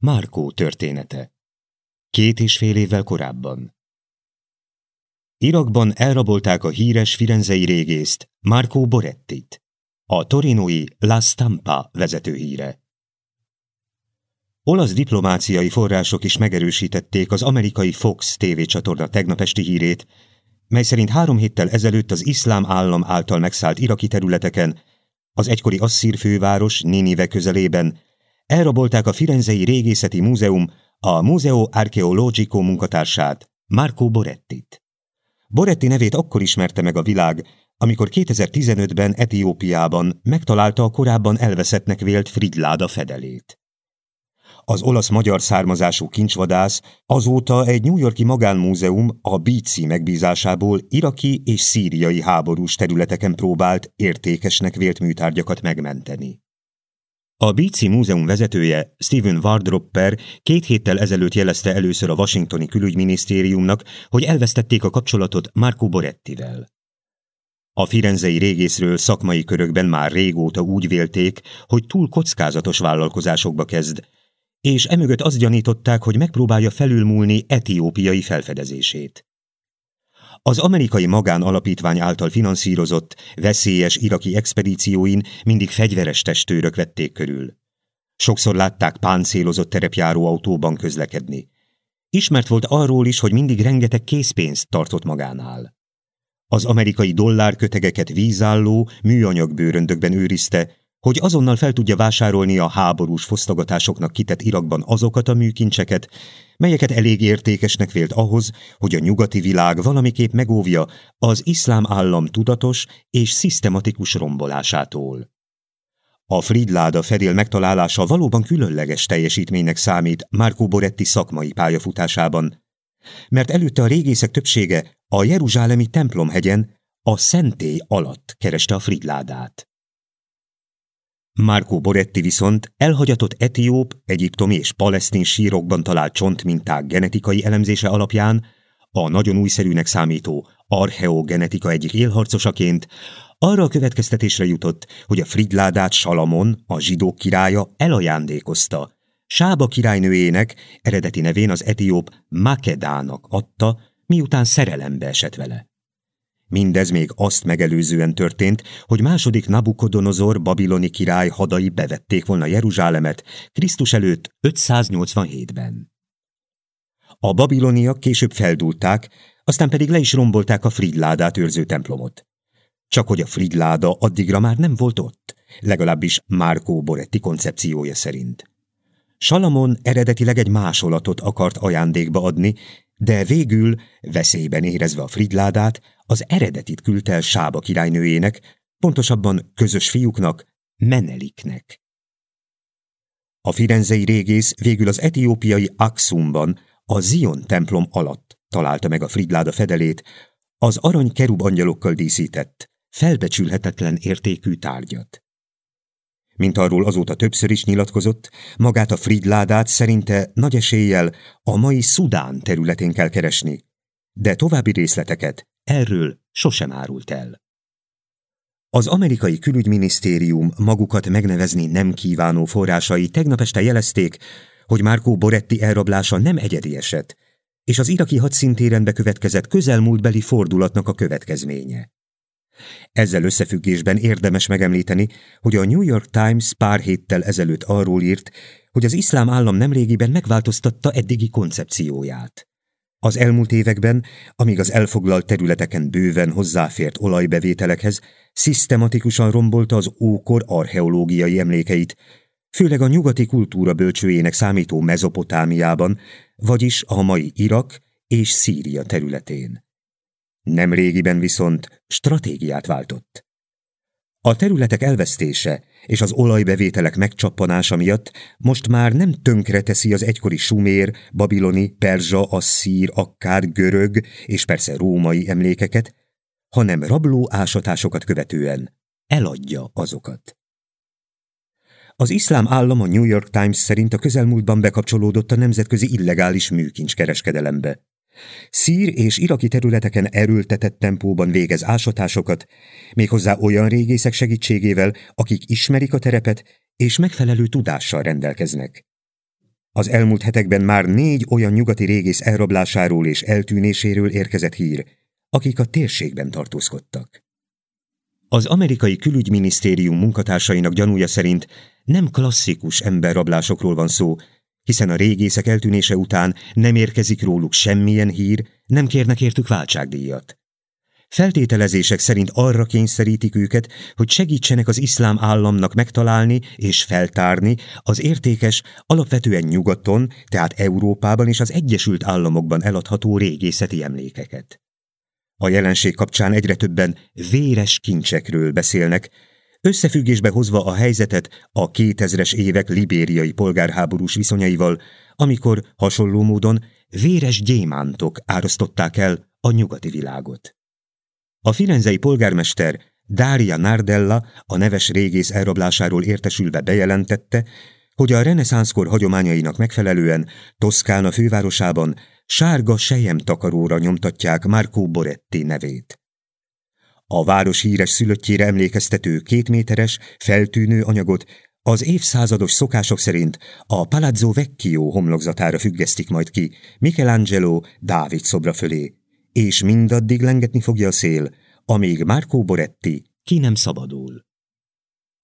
Márkó története. Két és fél évvel korábban. Irakban elrabolták a híres firenzei régészt, Marco Borettit, a torinoi La Stampa vezetőhíre. Olasz diplomáciai források is megerősítették az amerikai Fox TV csatorna tegnap hírét, mely szerint három héttel ezelőtt az iszlám állam által megszállt iraki területeken, az egykori asszír főváros Ninive közelében elrabolták a Firenzei Régészeti Múzeum a Museo Archeologico munkatársát, Marco Borettit. Boretti nevét akkor ismerte meg a világ, amikor 2015-ben Etiópiában megtalálta a korábban elveszettnek vélt Fridláda fedelét. Az olasz-magyar származású kincsvadász azóta egy New Yorki magánmúzeum a Bíci megbízásából iraki és szíriai háborús területeken próbált értékesnek vélt műtárgyakat megmenteni. A Bíci Múzeum vezetője, Steven Wardropper két héttel ezelőtt jelezte először a Washingtoni külügyminisztériumnak, hogy elvesztették a kapcsolatot Marco Borettivel. A firenzei régészről szakmai körökben már régóta úgy vélték, hogy túl kockázatos vállalkozásokba kezd, és emögött azt gyanították, hogy megpróbálja felülmúlni etiópiai felfedezését. Az amerikai magánalapítvány által finanszírozott, veszélyes iraki expedícióin mindig fegyveres testőrök vették körül. Sokszor látták páncélozott terepjáró autóban közlekedni. Ismert volt arról is, hogy mindig rengeteg készpénzt tartott magánál. Az amerikai dollárkötegeket vízálló, műanyag bőröndökben őrizte, hogy azonnal fel tudja vásárolni a háborús fosztogatásoknak kitett Irakban azokat a műkincseket, melyeket elég értékesnek vélt ahhoz, hogy a nyugati világ valamiképp megóvja az iszlám állam tudatos és szisztematikus rombolásától. A Fridláda fedél megtalálása valóban különleges teljesítménynek számít Marco Boretti szakmai pályafutásában, mert előtte a régészek többsége a Jeruzsálemi templomhegyen a szentély alatt kereste a Fridládát. Marco Boretti viszont elhagyatott etióp, egyiptomi és palesztin sírokban talált csontminták genetikai elemzése alapján a nagyon újszerűnek számító archeogenetika egyik élharcosaként arra a következtetésre jutott, hogy a Fridládát Salamon, a zsidók királya elajándékozta. Sába királynőjének eredeti nevén az etióp Makedának adta, miután szerelembe esett vele. Mindez még azt megelőzően történt, hogy második Nabukodonozor babiloni király hadai bevették volna Jeruzsálemet Krisztus előtt 587-ben. A babiloniak később feldúlták, aztán pedig le is rombolták a Fridládát őrző templomot. Csak hogy a Fridláda addigra már nem volt ott, legalábbis Márkó Boretti koncepciója szerint. Salamon eredetileg egy másolatot akart ajándékba adni, de végül, veszélyben érezve a Fridládát, az eredetit küldte el Sába királynőjének, pontosabban közös fiúknak, Meneliknek. A firenzei régész végül az etiópiai Aksumban, a Zion templom alatt találta meg a Fridláda fedelét, az arany kerub angyalokkal díszített, felbecsülhetetlen értékű tárgyat. Mint arról azóta többször is nyilatkozott, magát a Fridládát szerinte nagy eséllyel a mai Szudán területén kell keresni, de további részleteket erről sosem árult el. Az amerikai külügyminisztérium magukat megnevezni nem kívánó forrásai tegnap este jelezték, hogy Marco Boretti elrablása nem egyedi eset, és az iraki hadszintéren bekövetkezett közelmúltbeli fordulatnak a következménye. Ezzel összefüggésben érdemes megemlíteni, hogy a New York Times pár héttel ezelőtt arról írt, hogy az iszlám állam nemrégiben megváltoztatta eddigi koncepcióját. Az elmúlt években, amíg az elfoglalt területeken bőven hozzáfért olajbevételekhez, szisztematikusan rombolta az ókor archeológiai emlékeit, főleg a nyugati kultúra bölcsőjének számító Mezopotámiában, vagyis a mai Irak és Szíria területén. Nemrégiben viszont stratégiát váltott. A területek elvesztése és az olajbevételek megcsappanása miatt most már nem tönkre teszi az egykori sumér, babiloni, perzsa, asszír, akkár, görög és persze római emlékeket, hanem rabló ásatásokat követően eladja azokat. Az iszlám állam a New York Times szerint a közelmúltban bekapcsolódott a nemzetközi illegális műkincskereskedelembe. Szír és iraki területeken erőltetett tempóban végez ásatásokat, méghozzá olyan régészek segítségével, akik ismerik a terepet és megfelelő tudással rendelkeznek. Az elmúlt hetekben már négy olyan nyugati régész elrablásáról és eltűnéséről érkezett hír, akik a térségben tartózkodtak. Az amerikai külügyminisztérium munkatársainak gyanúja szerint nem klasszikus emberrablásokról van szó, hiszen a régészek eltűnése után nem érkezik róluk semmilyen hír, nem kérnek értük váltságdíjat. Feltételezések szerint arra kényszerítik őket, hogy segítsenek az iszlám államnak megtalálni és feltárni az értékes, alapvetően nyugaton, tehát Európában és az Egyesült Államokban eladható régészeti emlékeket. A jelenség kapcsán egyre többen véres kincsekről beszélnek, összefüggésbe hozva a helyzetet a 2000-es évek libériai polgárháborús viszonyaival, amikor hasonló módon véres gyémántok árasztották el a nyugati világot. A firenzei polgármester Dária Nardella a neves régész elrablásáról értesülve bejelentette, hogy a reneszánszkor hagyományainak megfelelően Toszkána fővárosában sárga sejem takaróra nyomtatják Marco Boretti nevét. A város híres szülöttjére emlékeztető kétméteres, feltűnő anyagot az évszázados szokások szerint a Palazzo Vecchio homlokzatára függesztik majd ki Michelangelo Dávid szobra fölé, és mindaddig lengetni fogja a szél, amíg Marco Boretti ki nem szabadul.